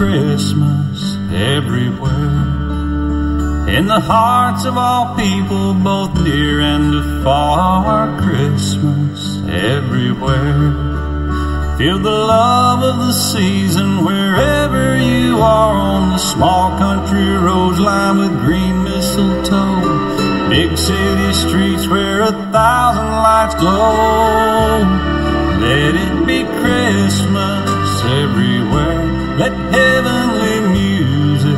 Christmas everywhere. In the hearts of all people, both near and afar, Christmas everywhere. Feel the love of the season wherever you are on the small country roads lined with green mistletoe. Big city streets where a thousand lights glow. Let it be Christmas everywhere. Let heavenly music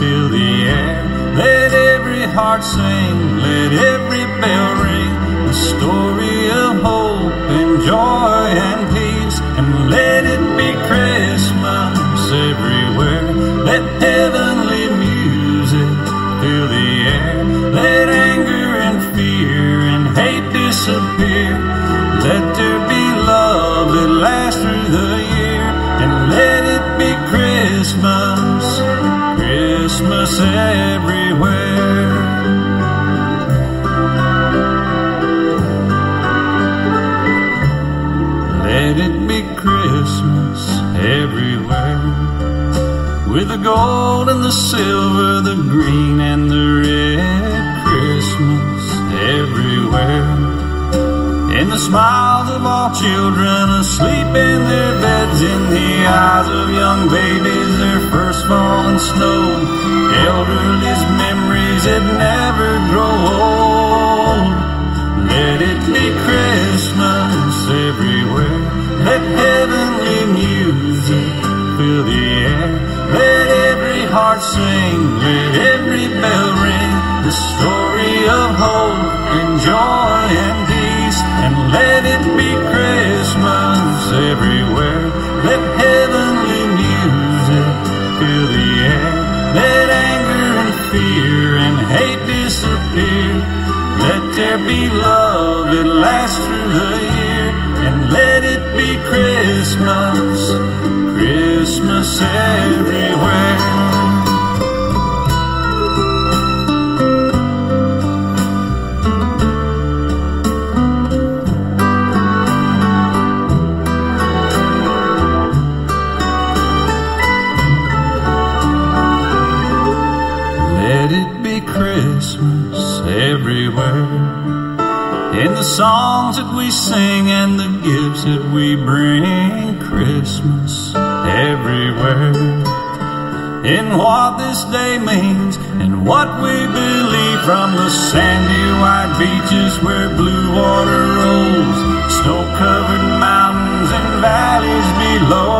fill the air. Let every heart sing, let every bell ring. The story of hope and joy and peace. And let it be Christmas everywhere. Let heavenly music fill the air. Let Let it be Christmas everywhere. With the gold and the silver, the green and the red. Christmas everywhere. In the smiles of all children asleep in their beds, in the eyes of young babies, their falling snow. Elderly's memories that never grow old. Let it be Christmas everywhere. Let heavenly music fill the air. Let every heart sing, let every bell ring. The story of hope and joy and peace. And let it be Christmas everywhere. There be love that lasts through the year. And let it be Christmas, Christmas everywhere. We believe from the sandy white beaches where blue water rolls, snow covered mountains and valleys below.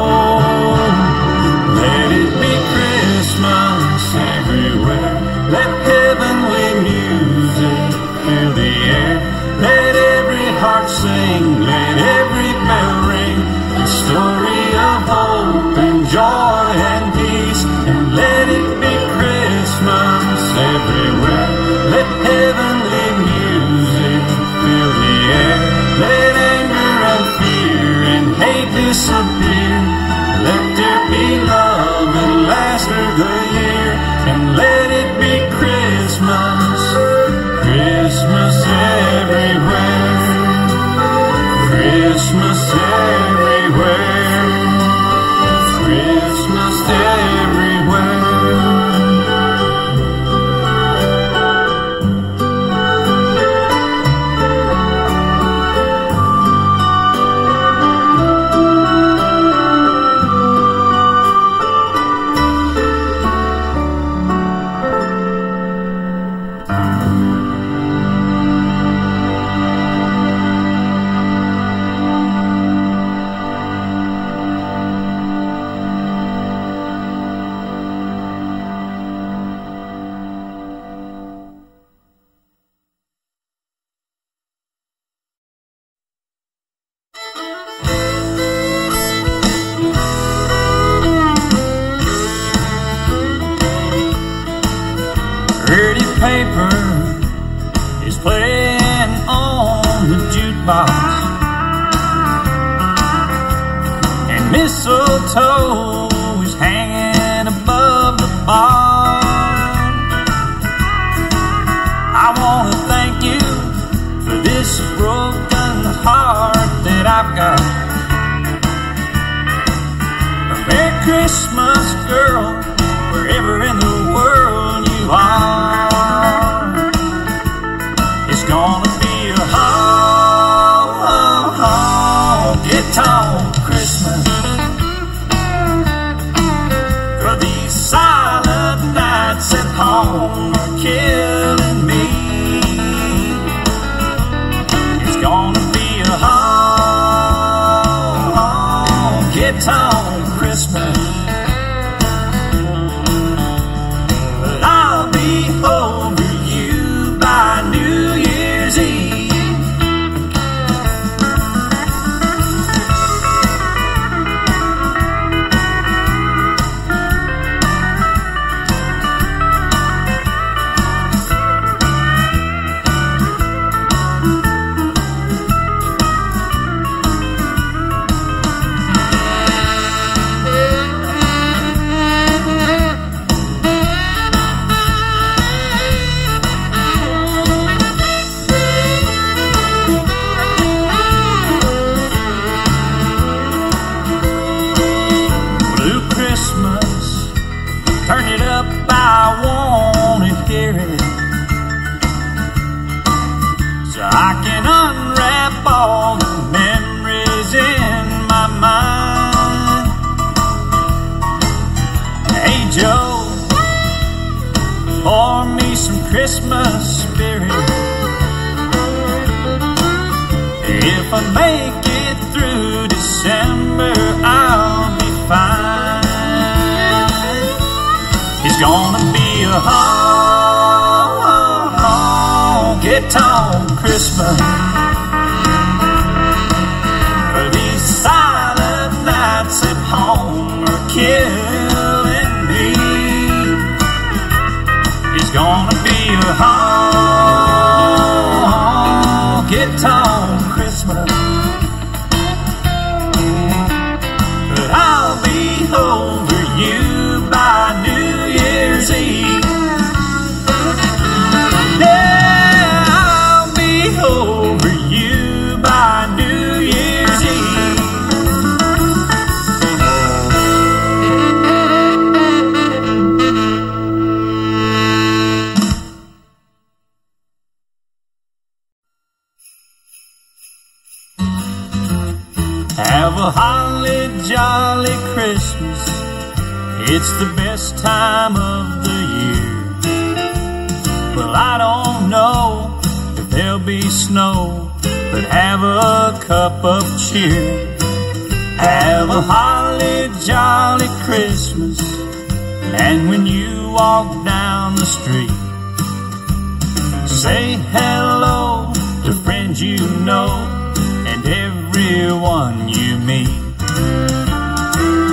Got. Merry Christmas girl, wherever in the tonk It's the best time of the year. Well, I don't know if there'll be snow, but have a cup of cheer. Have a holly jolly Christmas. And when you walk down the street, say hello to friends you know and everyone you meet.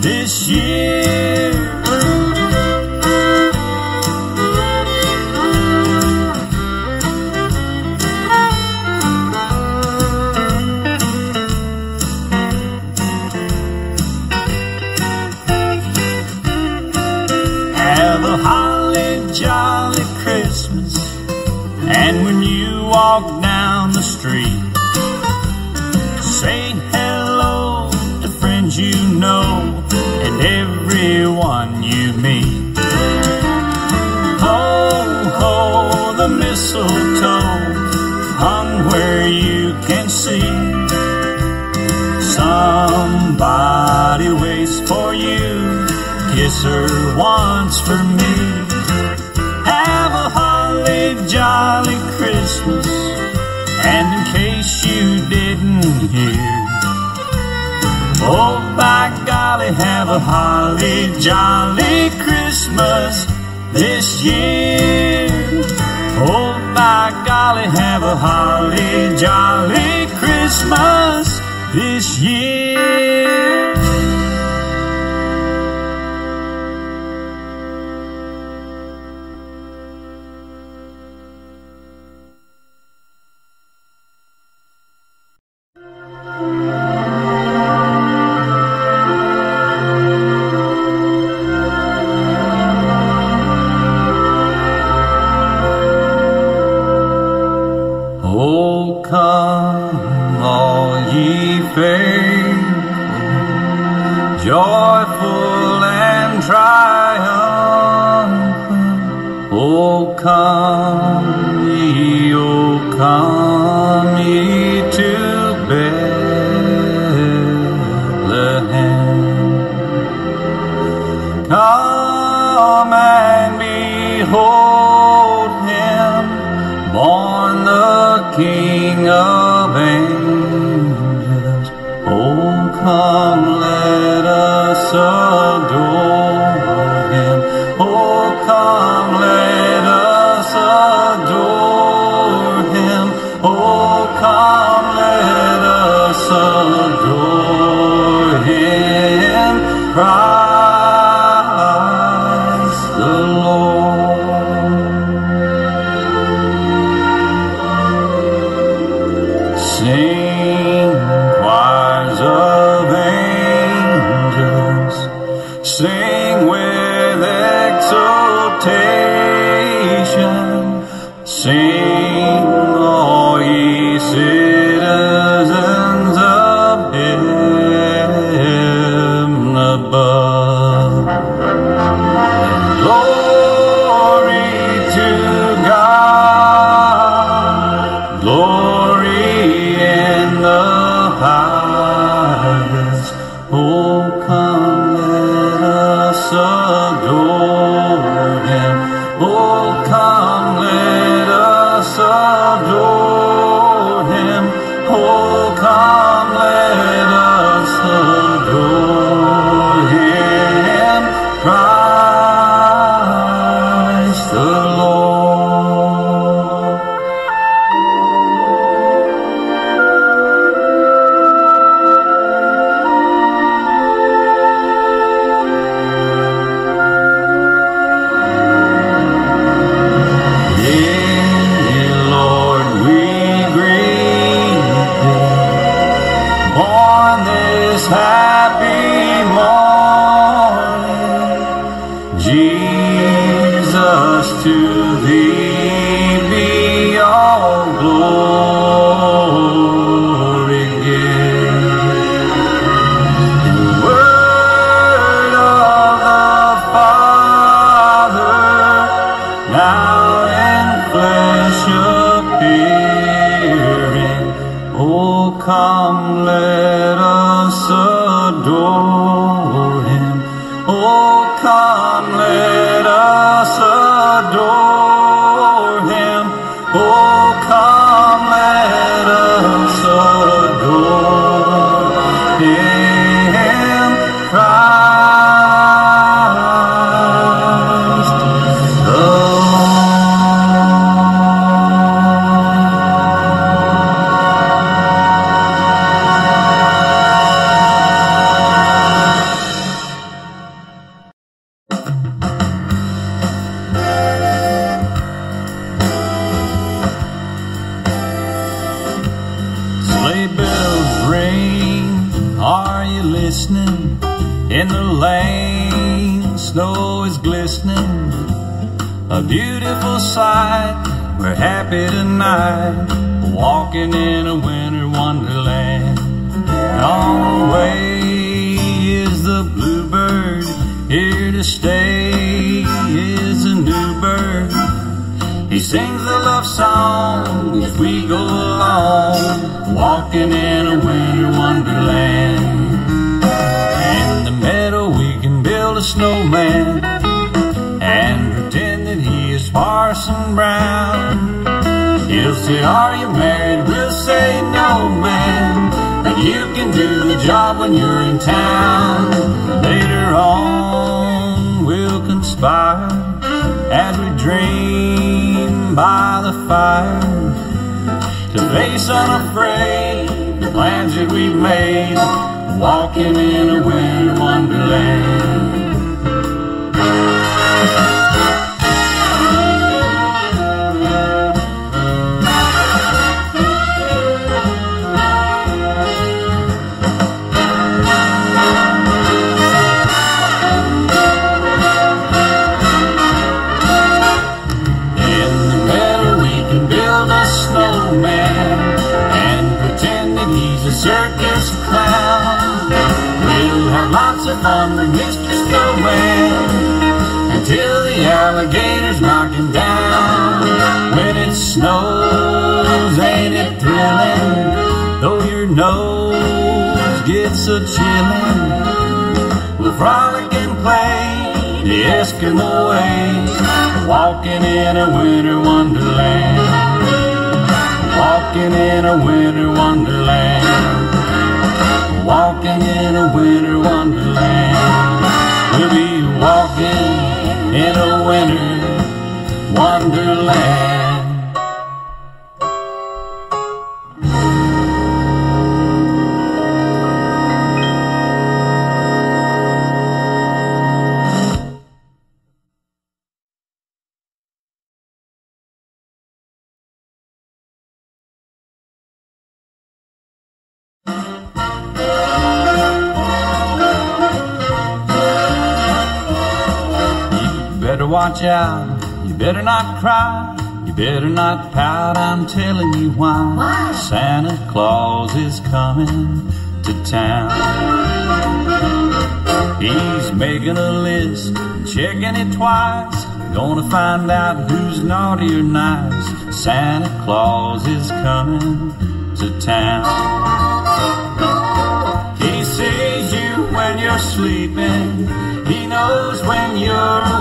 this year. Have a holly jolly Christmas. And when you walk down the street, everyone you meet. Ho, ho, the mistletoe hung where you can see. Somebody waits for you, kiss her once for me. Have a holly jolly Christmas. And in case you didn't hear, oh by golly, have a holly jolly Christmas this year. Oh by golly, have a holly jolly Christmas this year. A chillin', we'll frolic and play the Eskimo way, walking in a winter wonderland. Walking in a winter wonderland. Walking in a winter wonderland. We'll be walking in a winter wonderland. Watch out. You better not cry. You better not pout. I'm telling you why. Why? Santa Claus is coming to town. He's making a list, checking it twice. Gonna find out who's naughty or nice. Santa Claus is coming to town. He sees you when you're sleeping. He knows when you're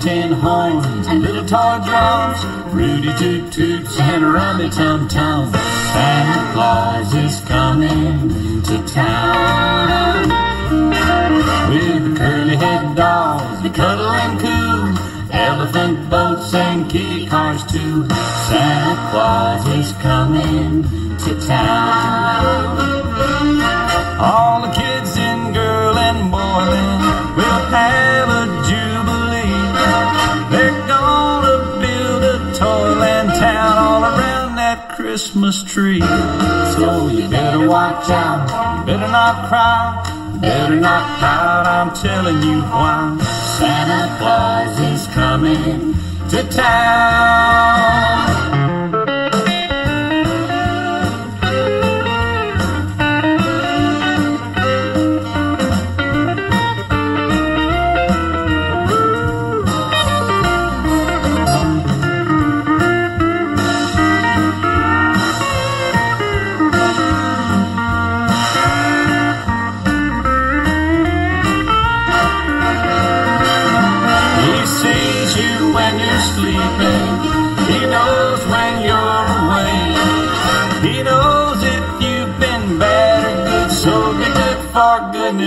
tin horns and little toy drums, Rudy toot toots and rummy tum tum. Santa Claus is coming to town with curly head dolls that cuddle and coo, elephant boats and kitty cars too. Santa Claus is coming to town. All the Christmas tree. So you better watch out, you better not cry, you better not pout. I'm telling you why. Santa Claus is coming to town.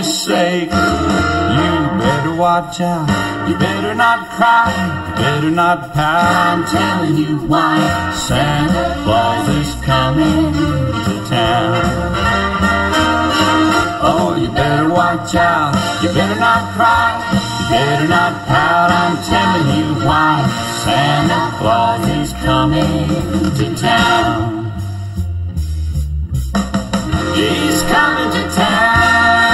Sake. You better watch out. You better not cry. You better not pout. I'm telling you why. Santa Claus is coming to town. Oh, you better watch out. You better not cry. You better not pout. I'm telling you why. Santa Claus is coming to town. He's coming to town.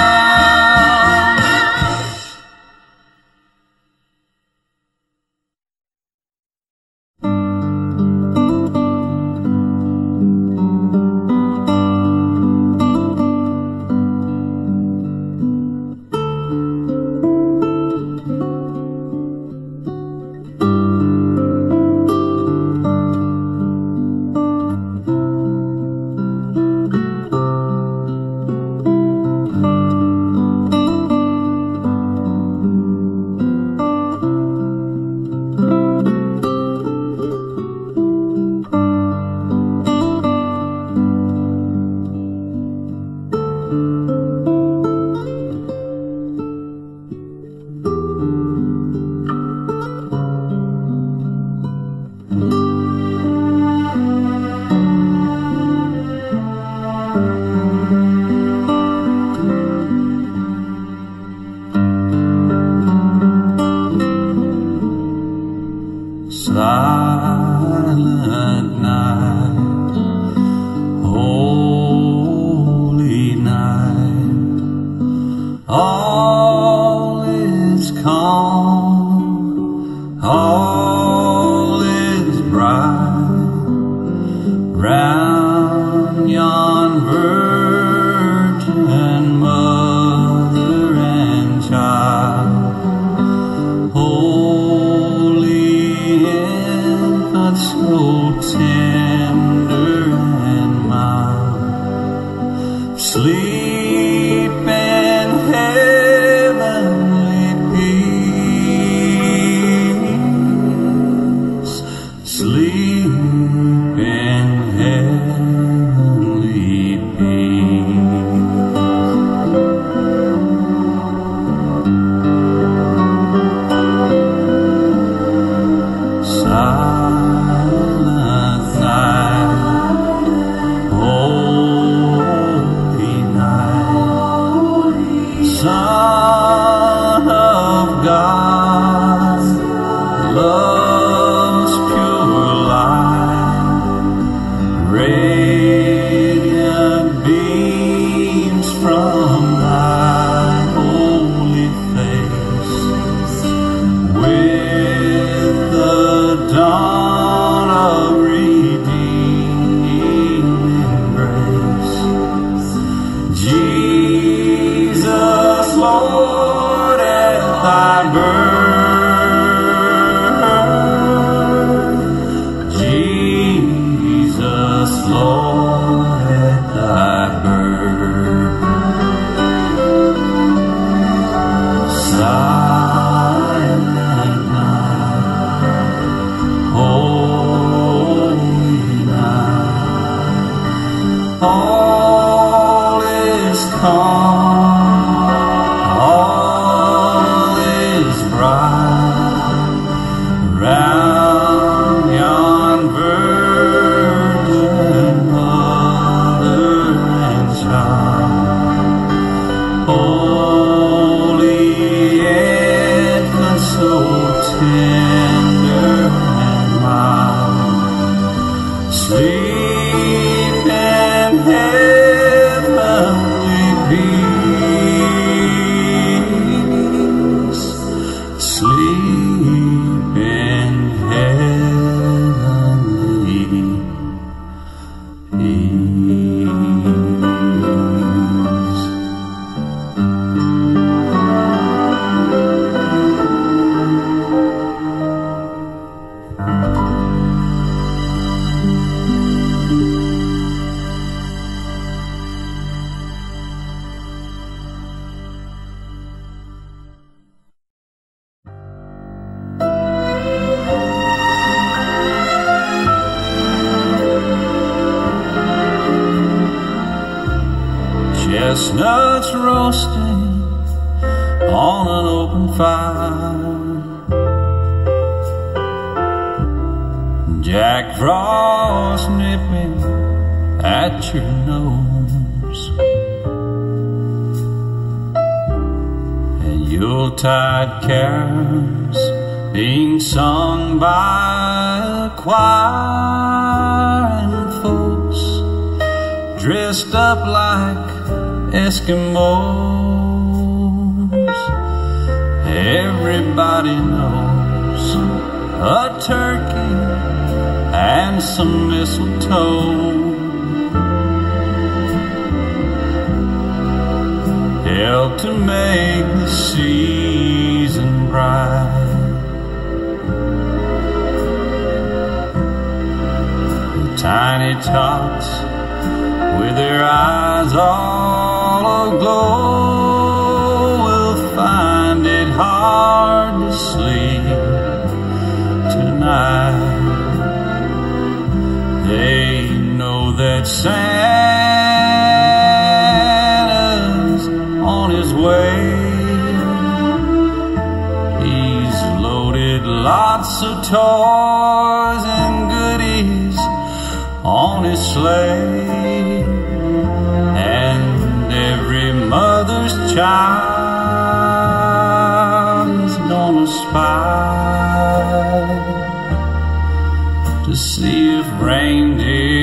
To see if reindeer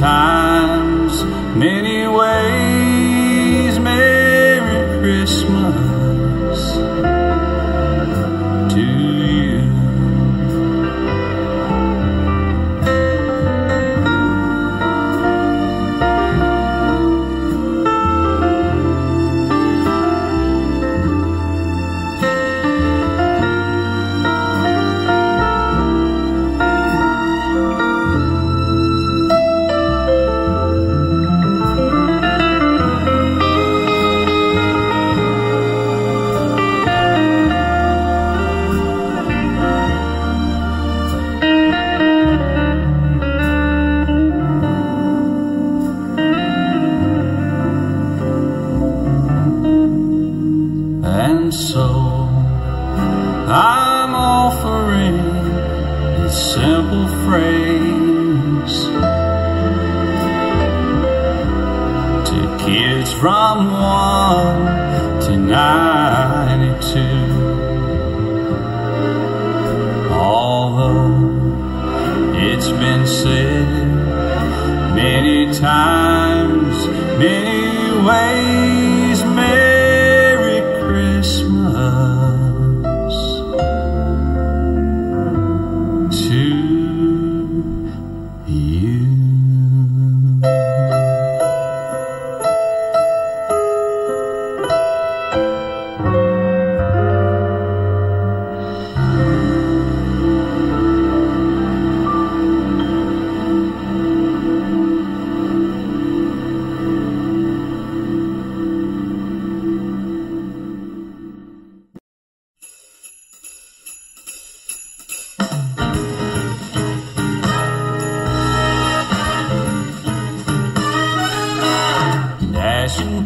it's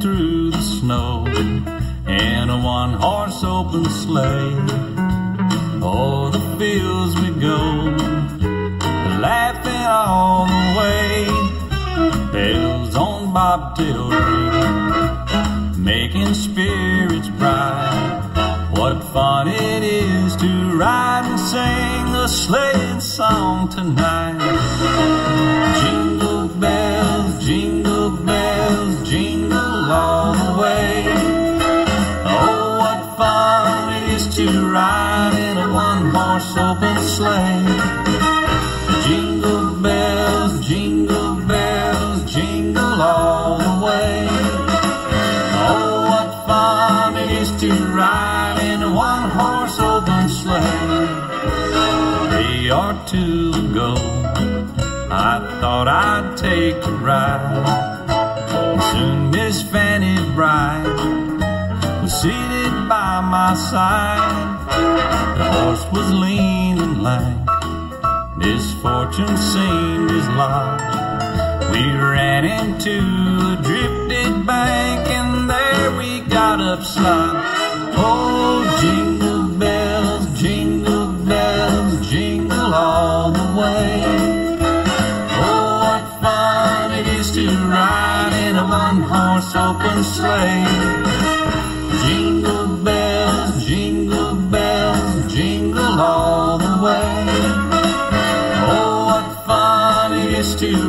through the snow in a one horse open sleigh. O'er the fields we go, laughing all the way. Bells on bobtail ring, making spirits bright. What fun it is to ride and sing a sleighing song tonight. Open sleigh. Jingle bells, jingle bells, jingle all the way. Oh, what fun it is to ride in a one horse open sleigh. Day or two ago, I thought I'd take a ride. Soon Miss Fanny Bright was seated by my side. The horse was lean lank. Misfortune seemed his lot. We ran into a drifted bank and there we got upside. Oh, jingle bells, jingle bells, jingle all the way. Oh, what fun it is to ride in a one horse open sleigh.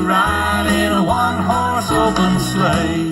Ride in a one horse open sleigh.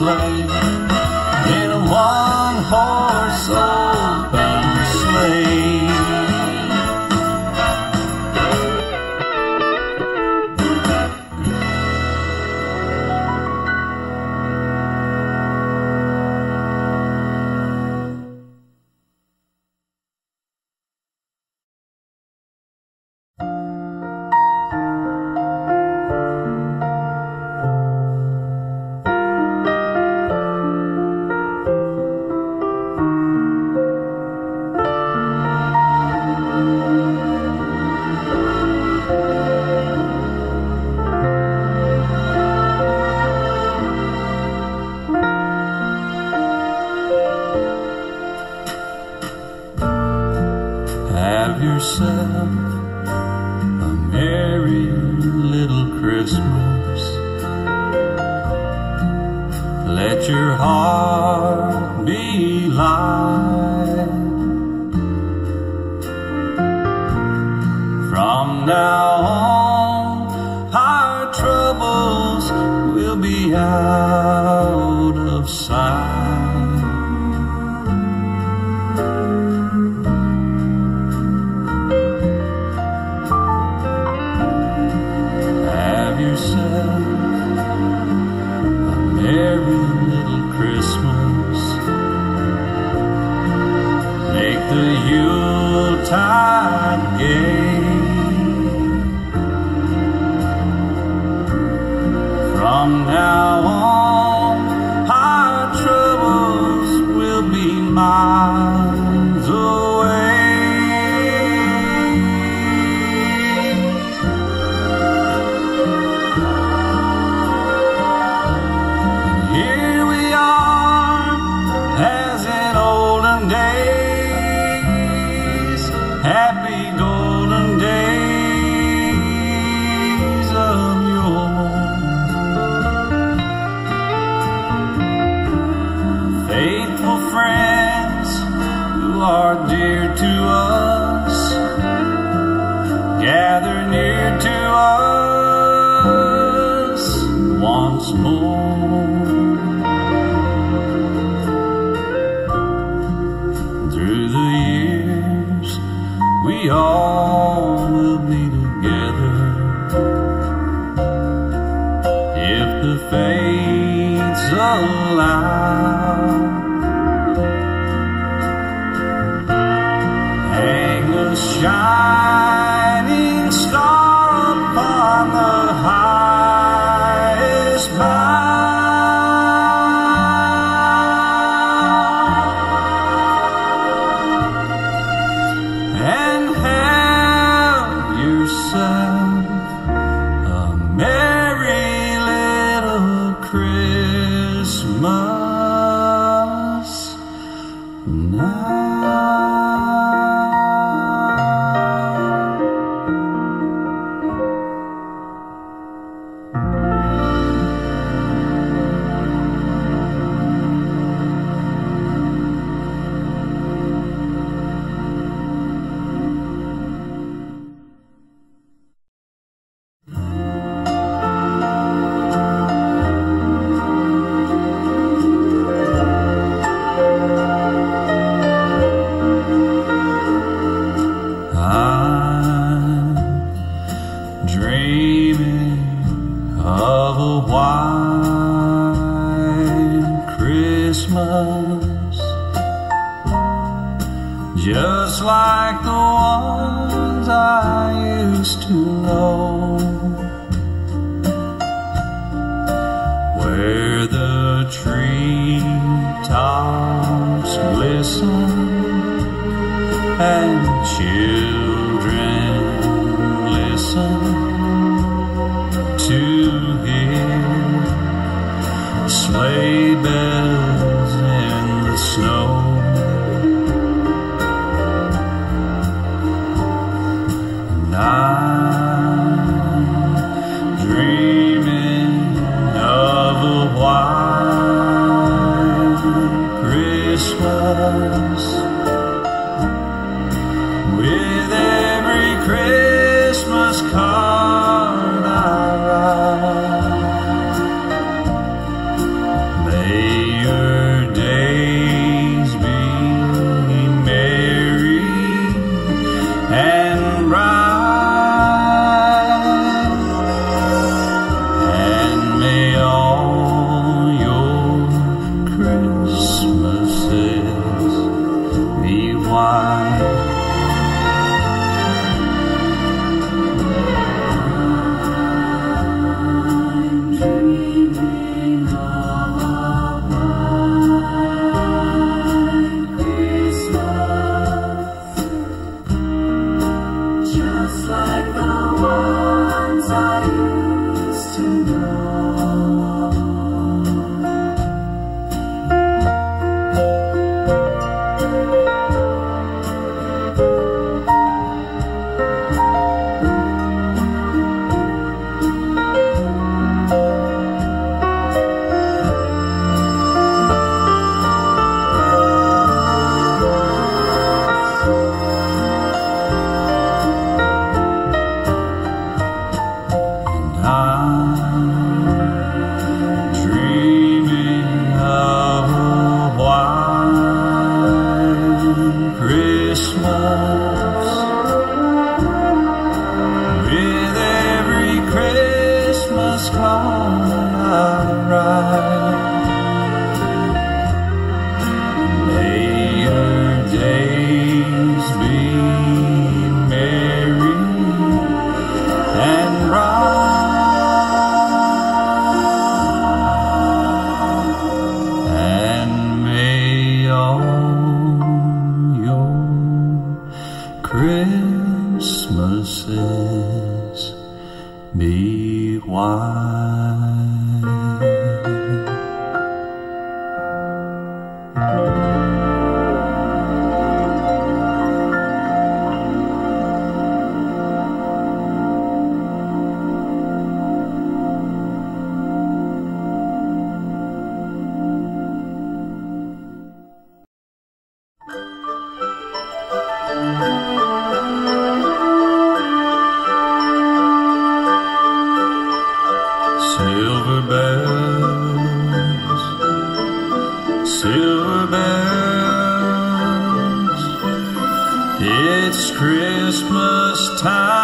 Sleigh. In a one horse open silver bells. It's Christmas time.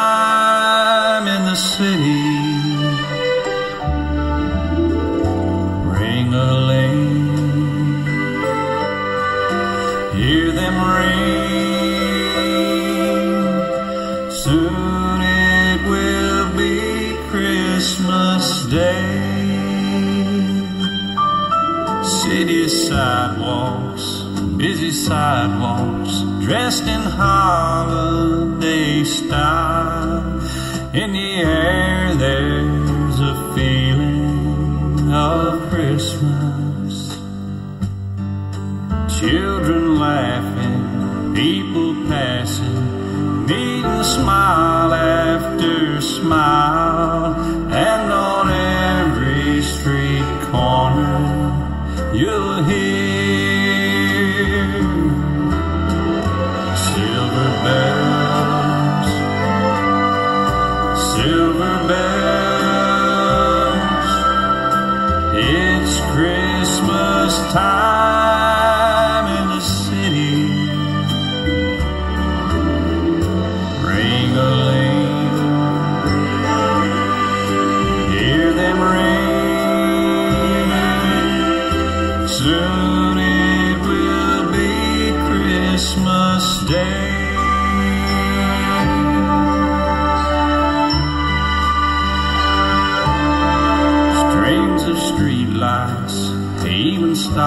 sidewalks dressed in holiday style.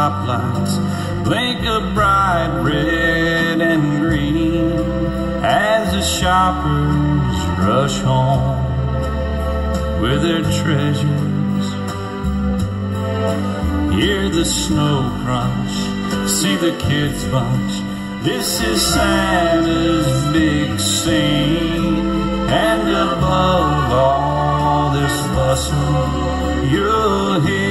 top lights blink a bright red and green as the shoppers rush home with their treasures. Hear the snow crunch, see the kids bunch. This is Santa's big scene, and above all this bustle, you'll hear.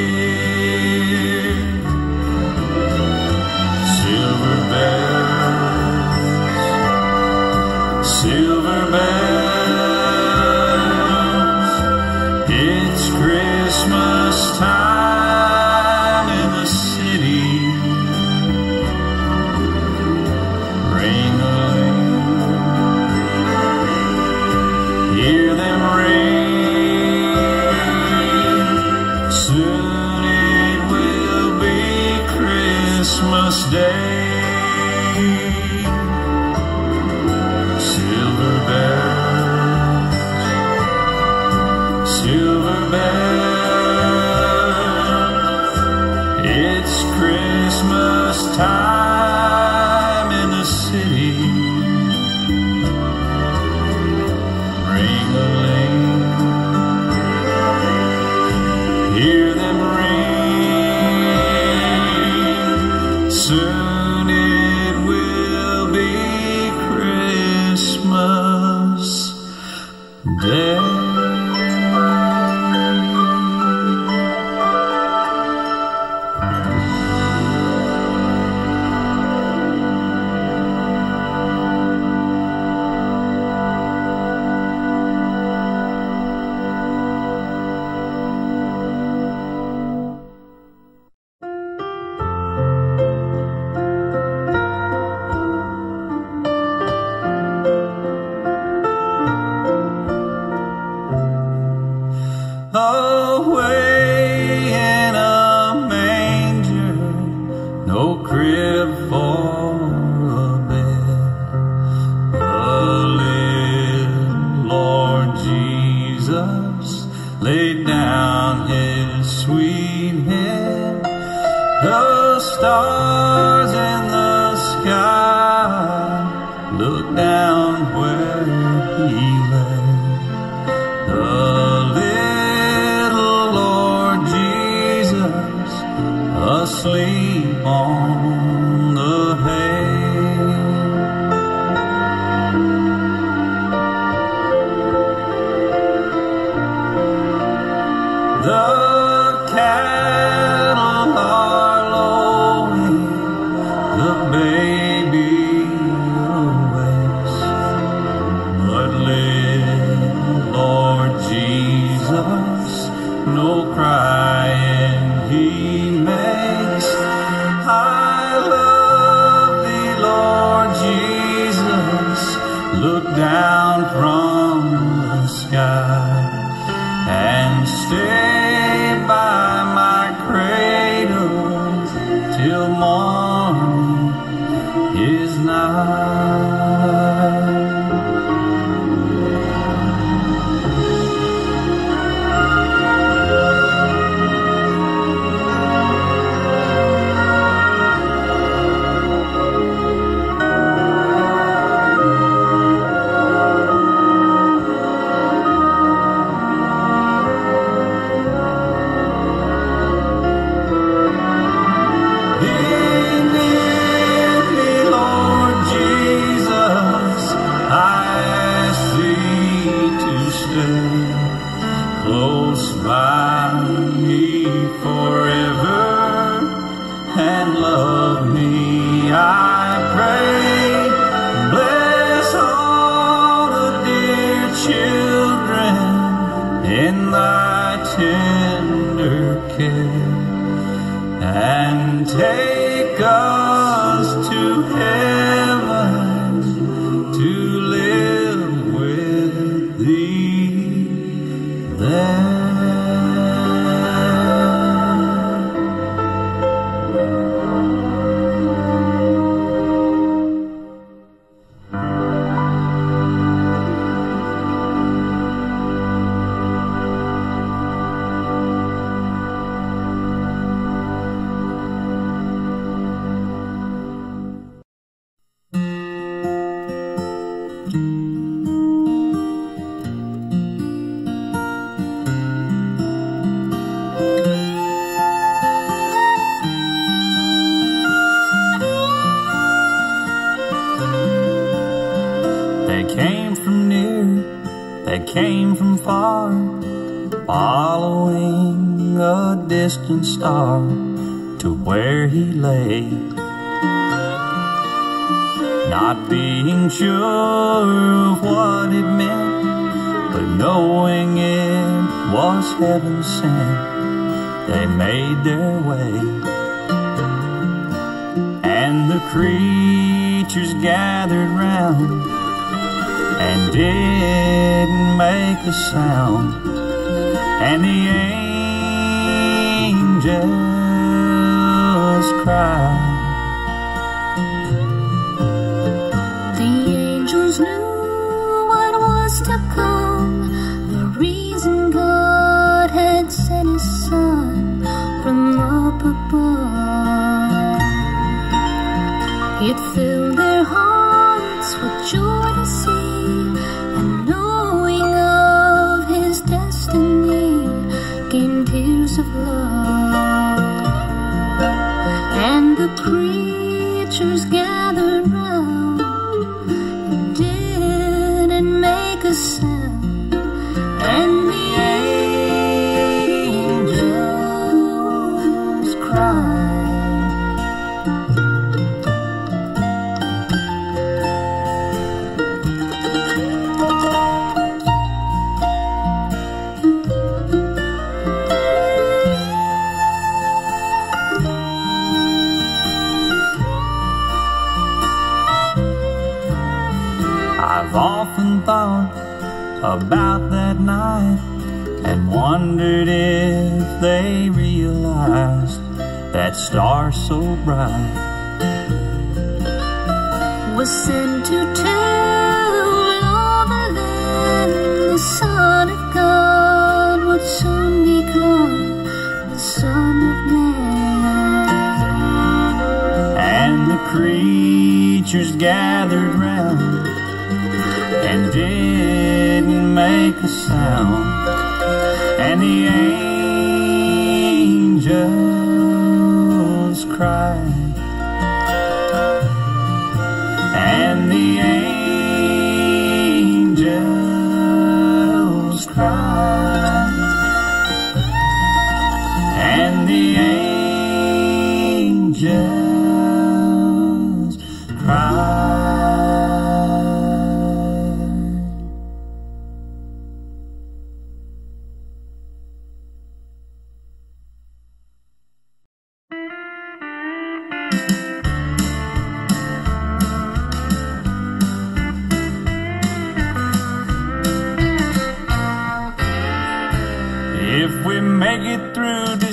look down from the sky and stare. and the angels cry. The angels knew what was to come, the reason God had sent His Son from up above. It filled so bright.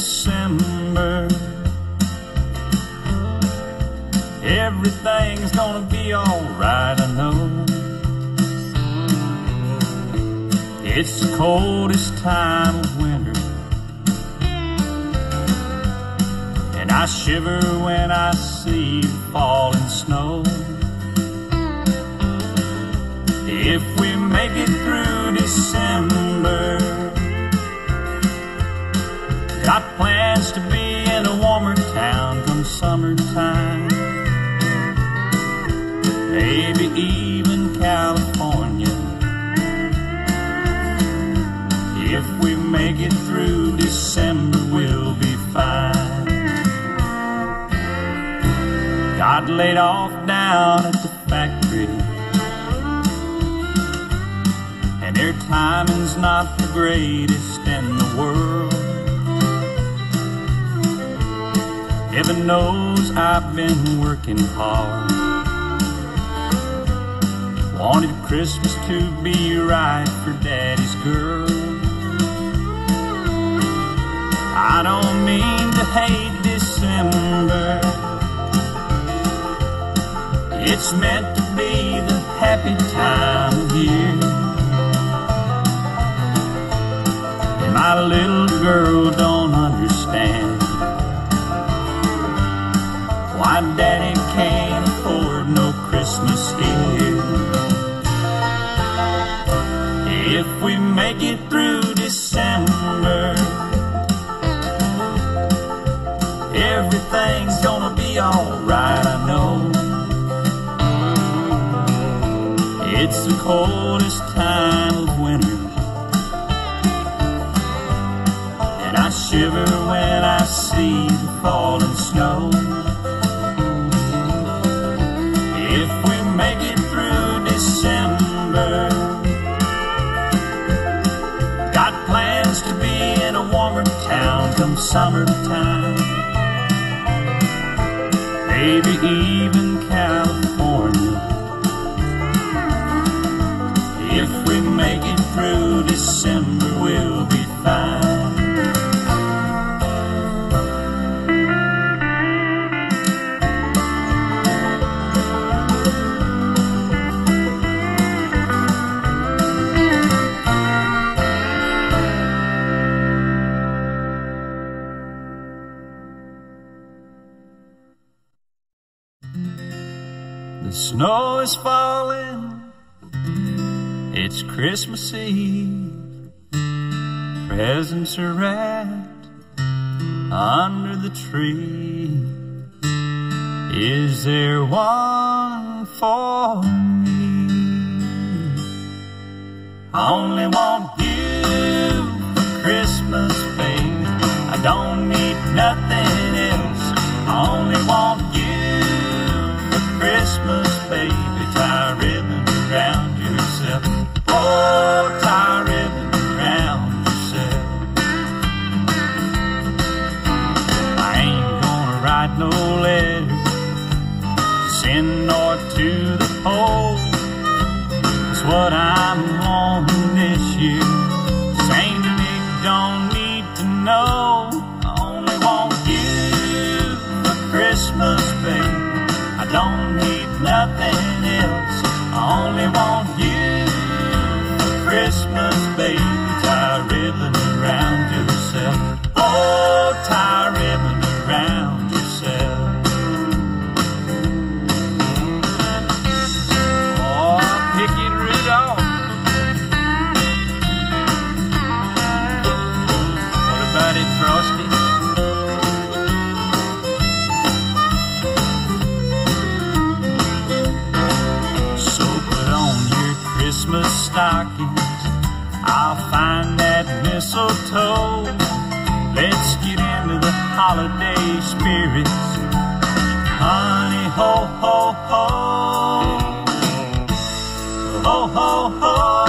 December, everything's gonna be alright, I know. It's the coldest time of winter, and I shiver when I see falling snow. If we make it through December, Got plans to be in a warmer town come summertime. Maybe even California. If we make it through December, we'll be fine. Got laid off down at the factory. And their timing's not the greatest in the world. Heaven knows I've been working hard. Wanted Christmas to be right for Daddy's girl. I don't mean to hate December. It's meant to be the happy time of year. My little girl don't why daddy can't afford no Christmas here. If we make it through December, everything's gonna be alright, I know. It's the coldest Maybe is falling. It's Christmas Eve. Presents are wrapped under the tree. Is there one for me? I only want you for Christmas, baby. I don't need nothing else. I only want you for Christmas, baby. Tie a ribbon around yourself. Oh, tie a ribbon around yourself. I ain't gonna write no north to the pole. That's what I'm this year. Nick don't need to know. I only want you for Christmas, baby. I don't need nothing only want mistletoe. Let's get into the holiday spirit, Honey, ho, ho, ho. Ho, ho, ho.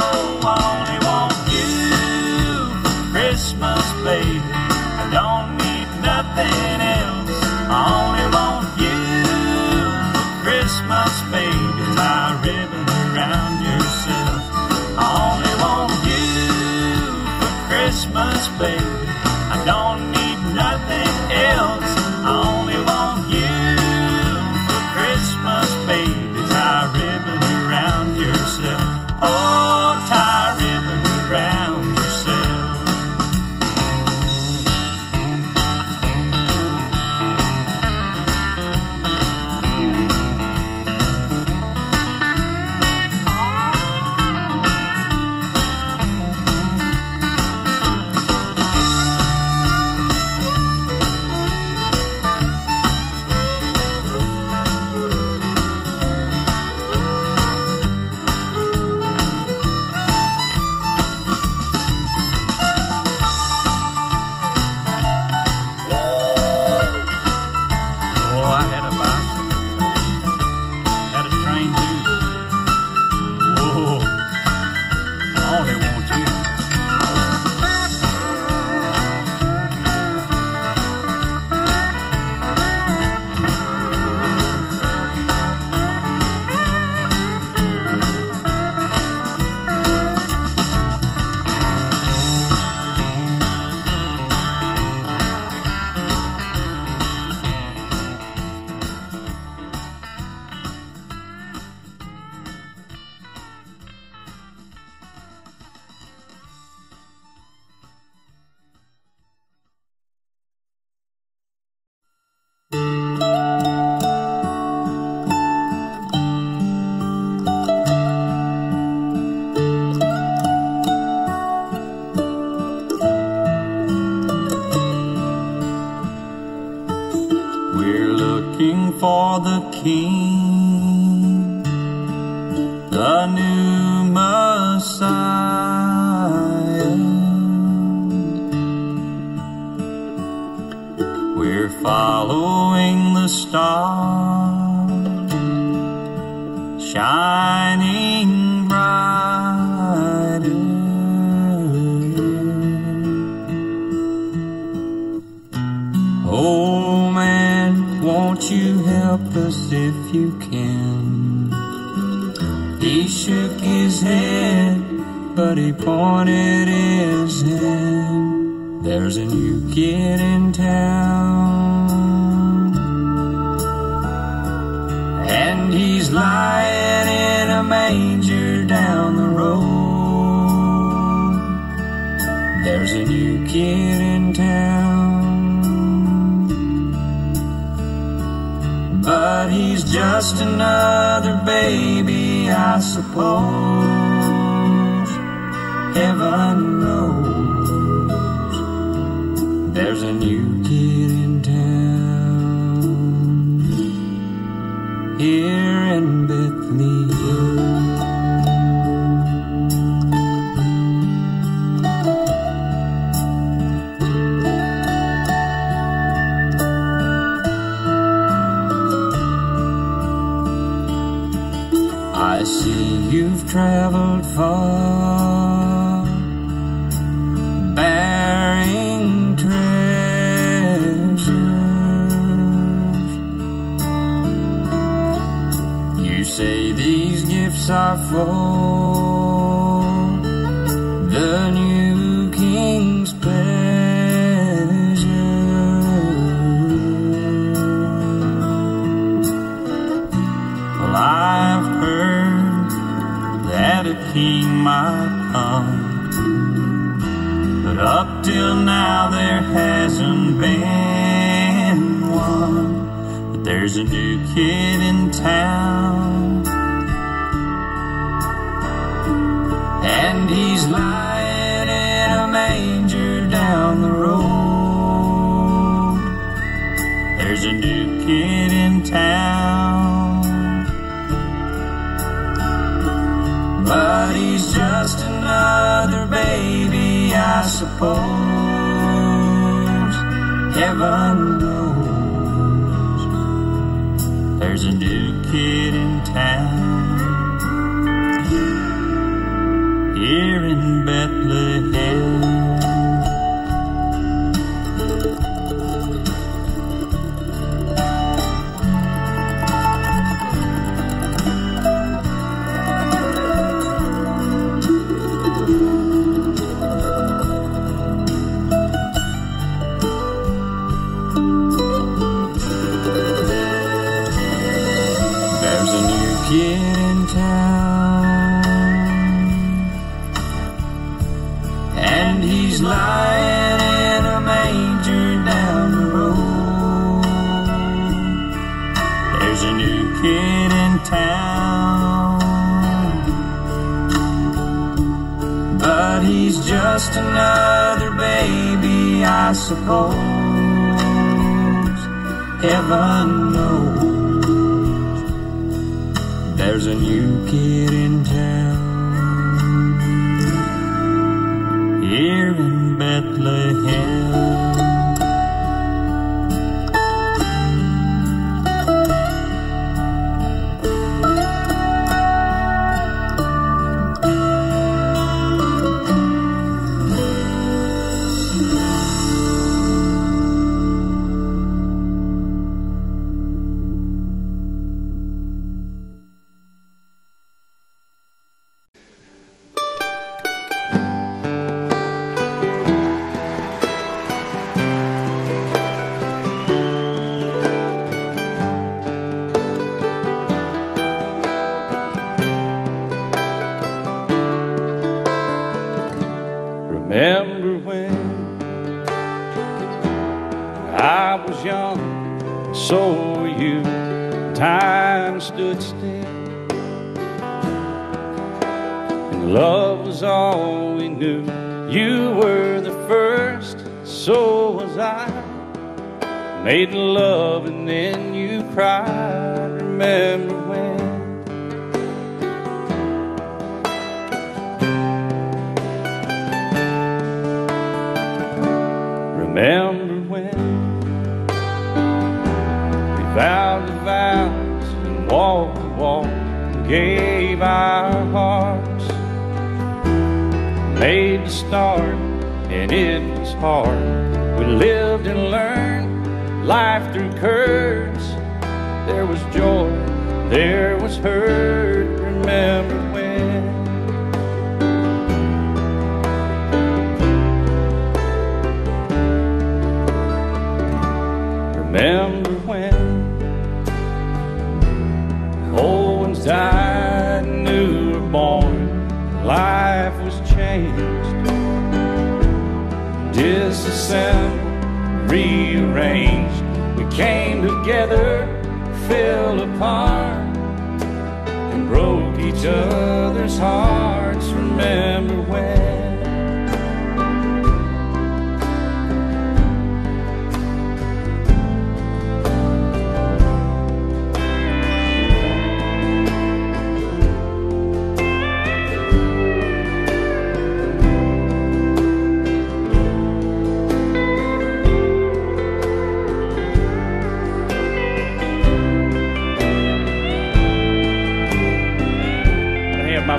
There's a new kid in town. But he's just another baby, I suppose. Heaven knows there's a new kid in town here in Bill. far bearing treasures. You say these gifts are for. Just another baby, I suppose. Heaven knows. There's a new kid in town here in Bethlehem. Together, fell apart, and broke each other's hearts. Remember when?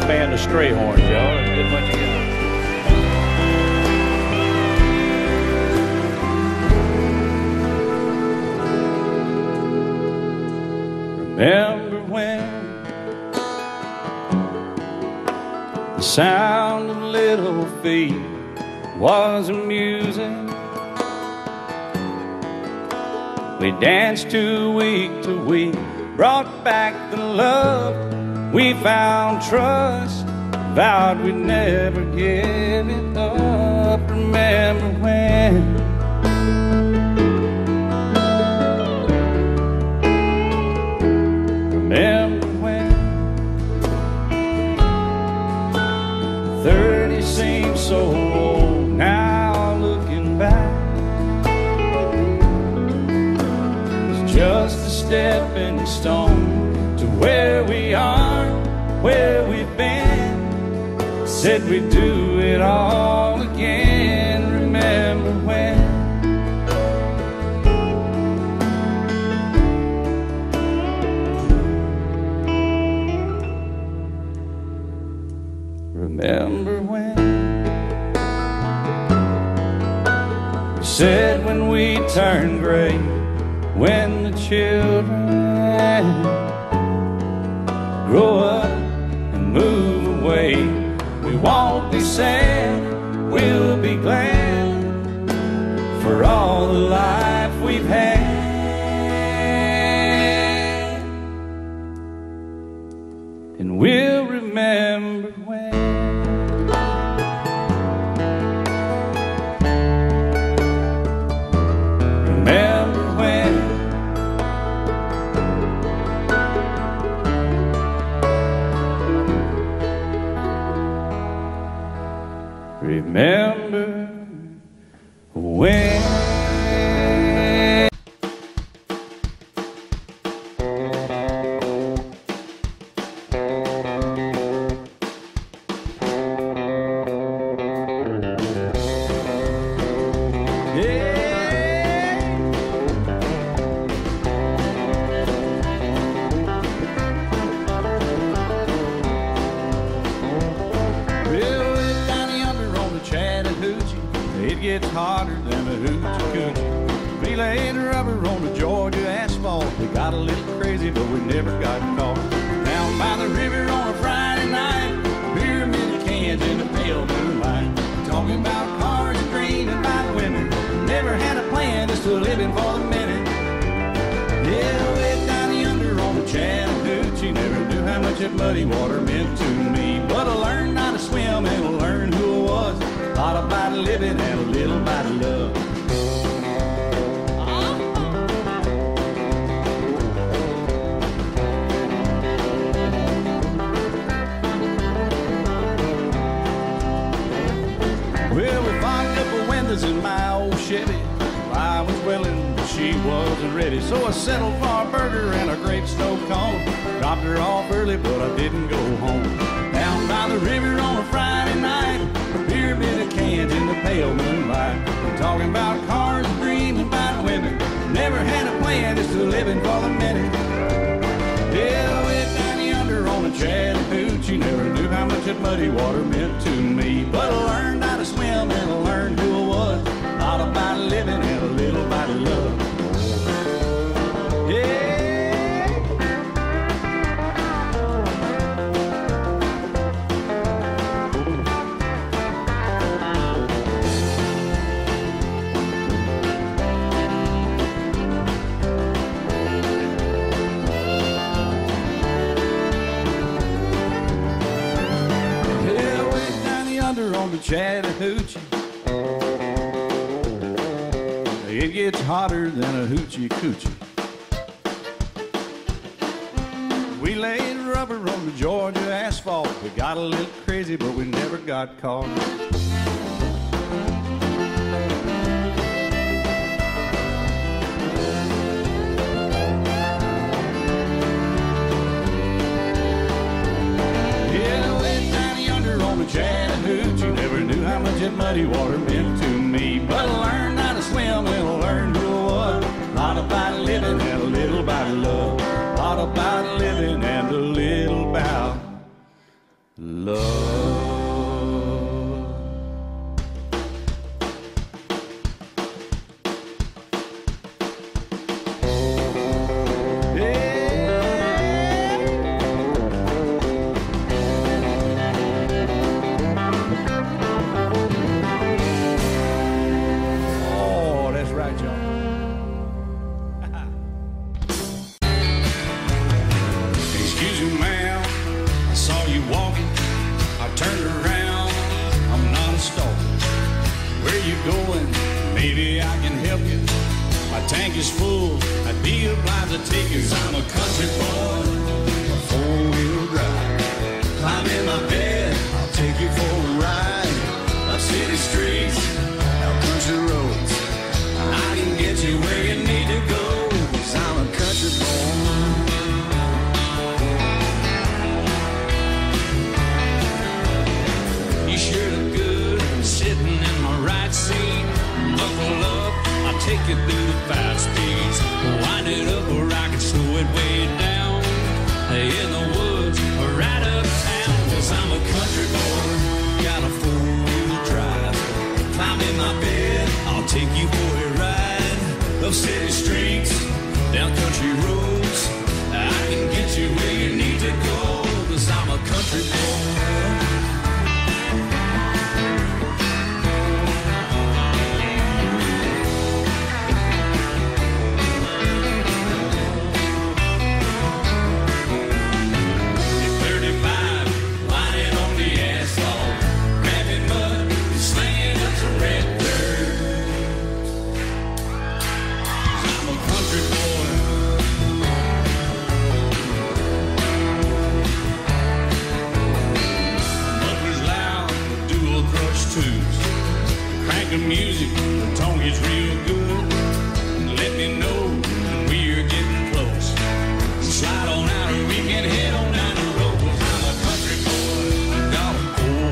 Band of Strayhorns, y'all. A good bunch of guys. Remember when the sound of little feet was amusing? We danced to week to week, brought back the love. We found trust, vowed we'd never give it up. Remember when? Remember when? Thirty seems so old now, looking back. It's just a stepping where we've been. Said we'd do it all again. Remember when? Remember when? We said when we turn gray, when the children grow up sad, we'll be glad for all the life. Remember got caught. Chattahoochee. Never knew how much that muddy water meant to me. But I learned how to swim and I learned to what. A lot about living and a little about love. A lot about living and a little about love. rocket through the five speeds. Wind it up or I can slow it way down. In the woods or right uptown. Cause I'm a country boy, got a four-wheel drive. Climb in my bed, I'll take you for a ride. Up city streets, down country roads. I can get you where you need to go. Cause I'm a country boy.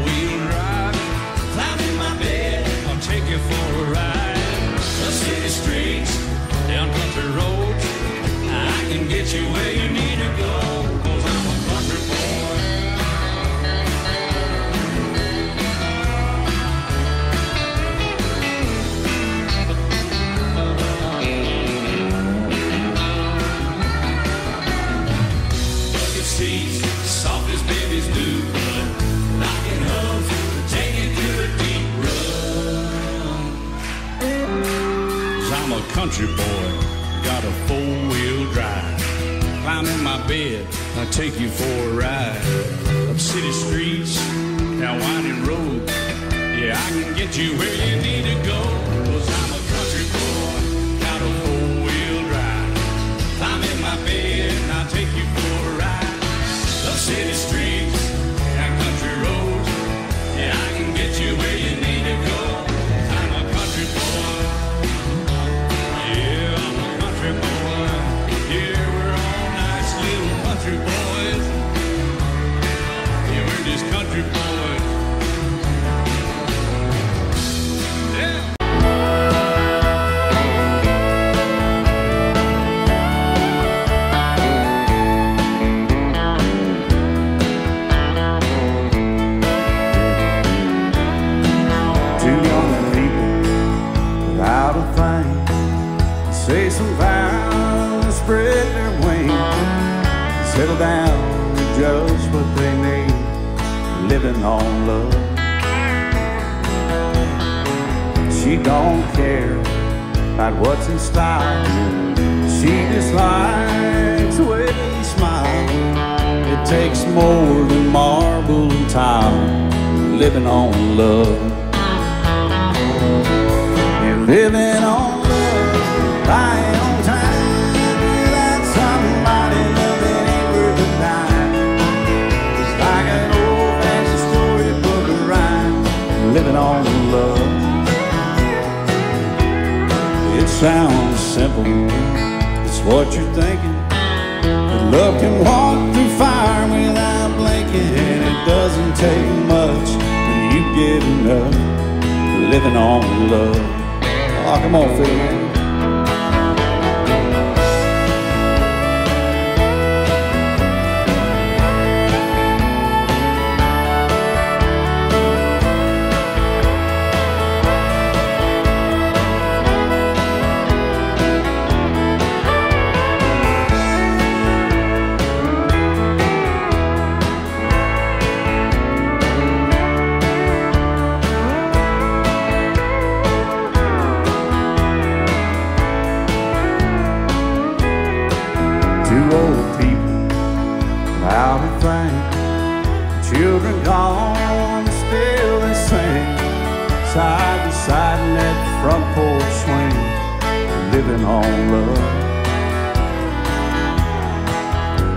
You ride flat in my bed I'll take you for country boy, got a four-wheel drive. Climb in my bed, I'll take you for a ride. Up city streets, down winding roads. Yeah, I can get you where you need to go. On love. She don't care about what's in style. She just likes the way he smiles. It takes more than marble and tile, living on love. You're living on living on love. It sounds simple, it's what you're thinking. But love can walk through fire without blinking, and it doesn't take much when you get enough living on love. Oh, come on, Phil. On love.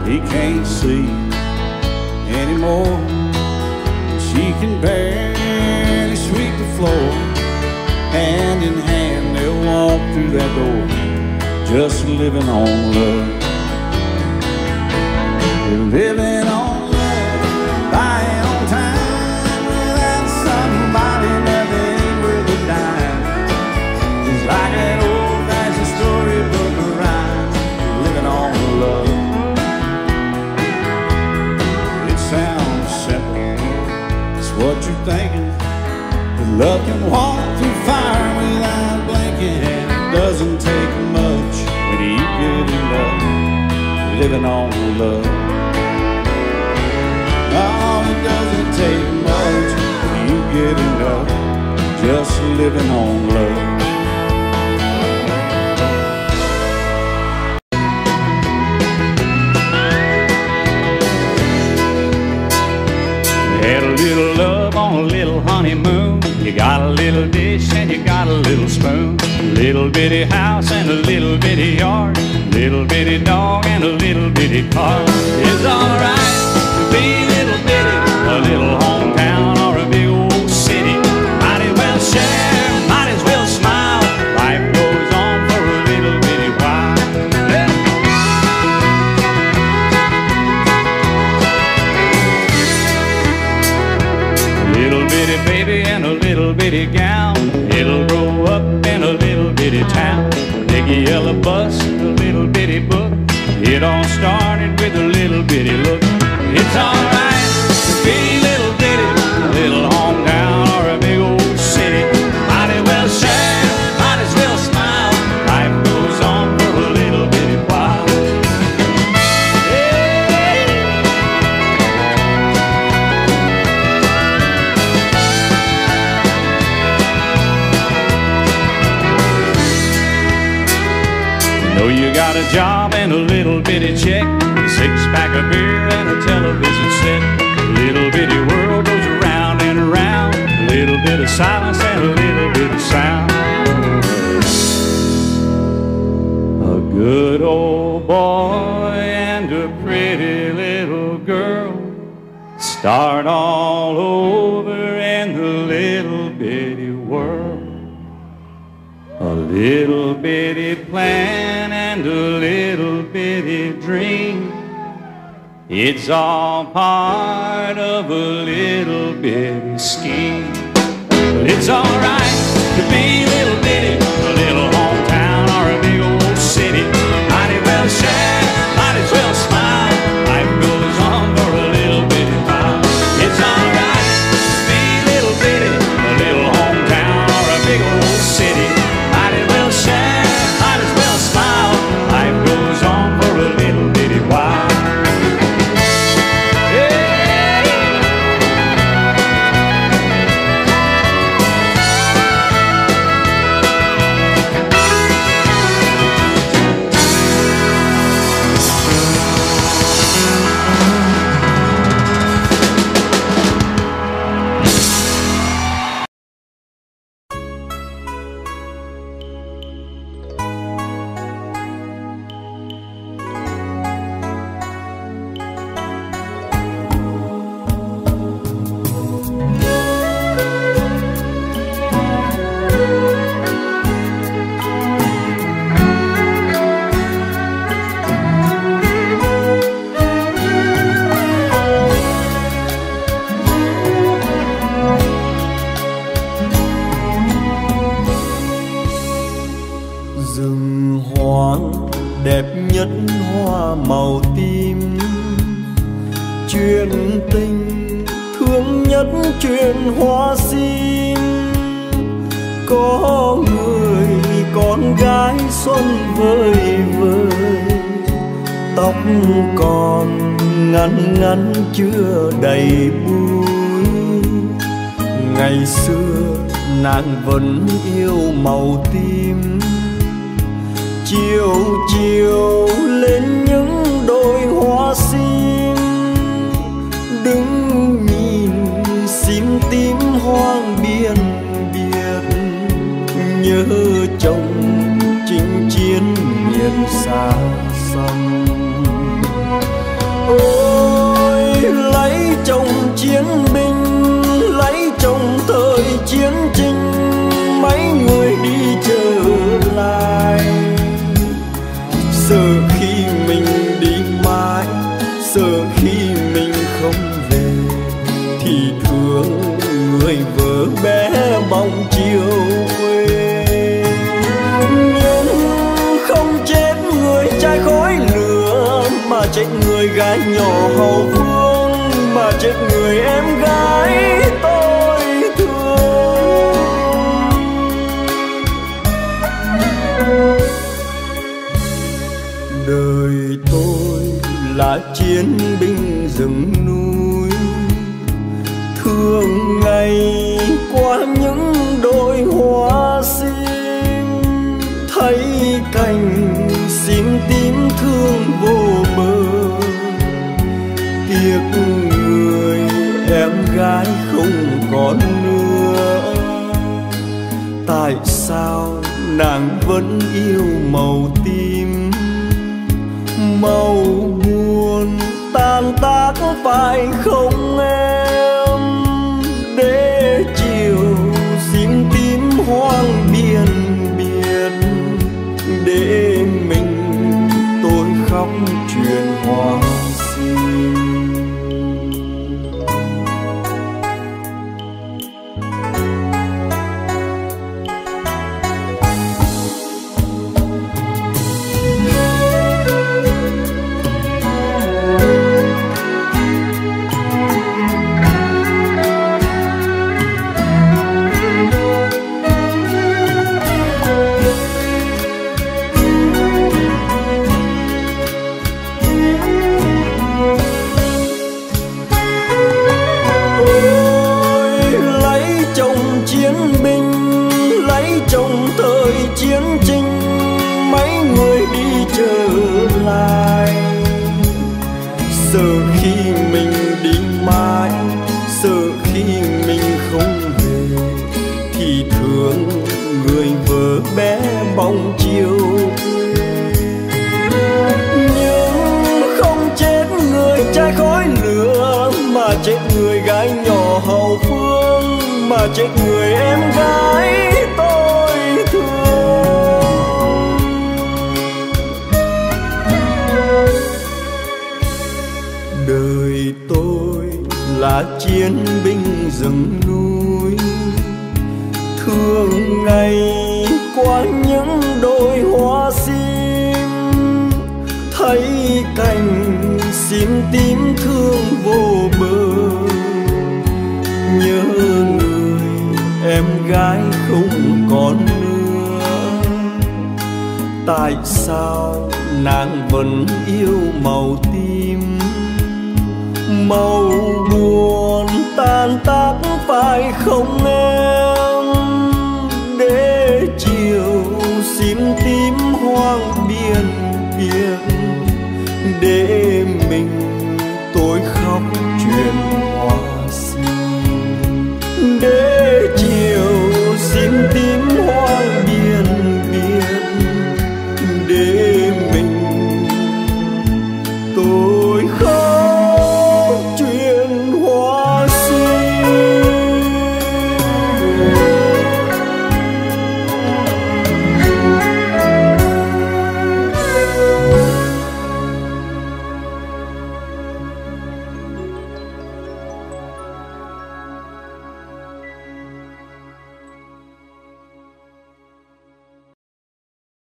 He can't see anymore. She can barely sweep the floor. Hand in hand, they'll walk through that door. Just living on love. You're living on thinking that love can walk through fire without blinking, it doesn't take much when you get enough living on love. Oh, it doesn't take much when you get enough just living on love. Had a little love on a little honeymoon. You got a little dish and you got a little spoon. Little bitty house and a little bitty yard. Little bitty dog and a little bitty car. It's alright to be little bitty, a little hometown bitty baby and a little bitty gown. It'll grow up in a little bitty town. Big yellow bus, a little bitty book. It all started with a little bitty look. It's alright little bitty check, a six pack of beer and a television set. Little bitty world goes around and around, a little bit of silence and a little bit of sound. A good old boy and a pretty little girl start all over in the little bitty world. A little bitty plan It's all part of a little bitty scheme. But it's alright to be hoa sim có người con gái xuân vơi vơi tóc còn ngắn ngắn chưa đầy bụi ngày xưa nàng vẫn yêu màu tím chiều chiều lên những đôi hoa sim, đứng hoang biên biệt, nhớ chồng chinh chiến miền xa xăm. Ôi, lấy chồng chiến binh thái nhỏ hầu vương mà chết người em gái tôi thương. Đời tôi là chiến binh rừng núi, thương ngày vẫn yêu màu tim. Màu buồn tan tác phải không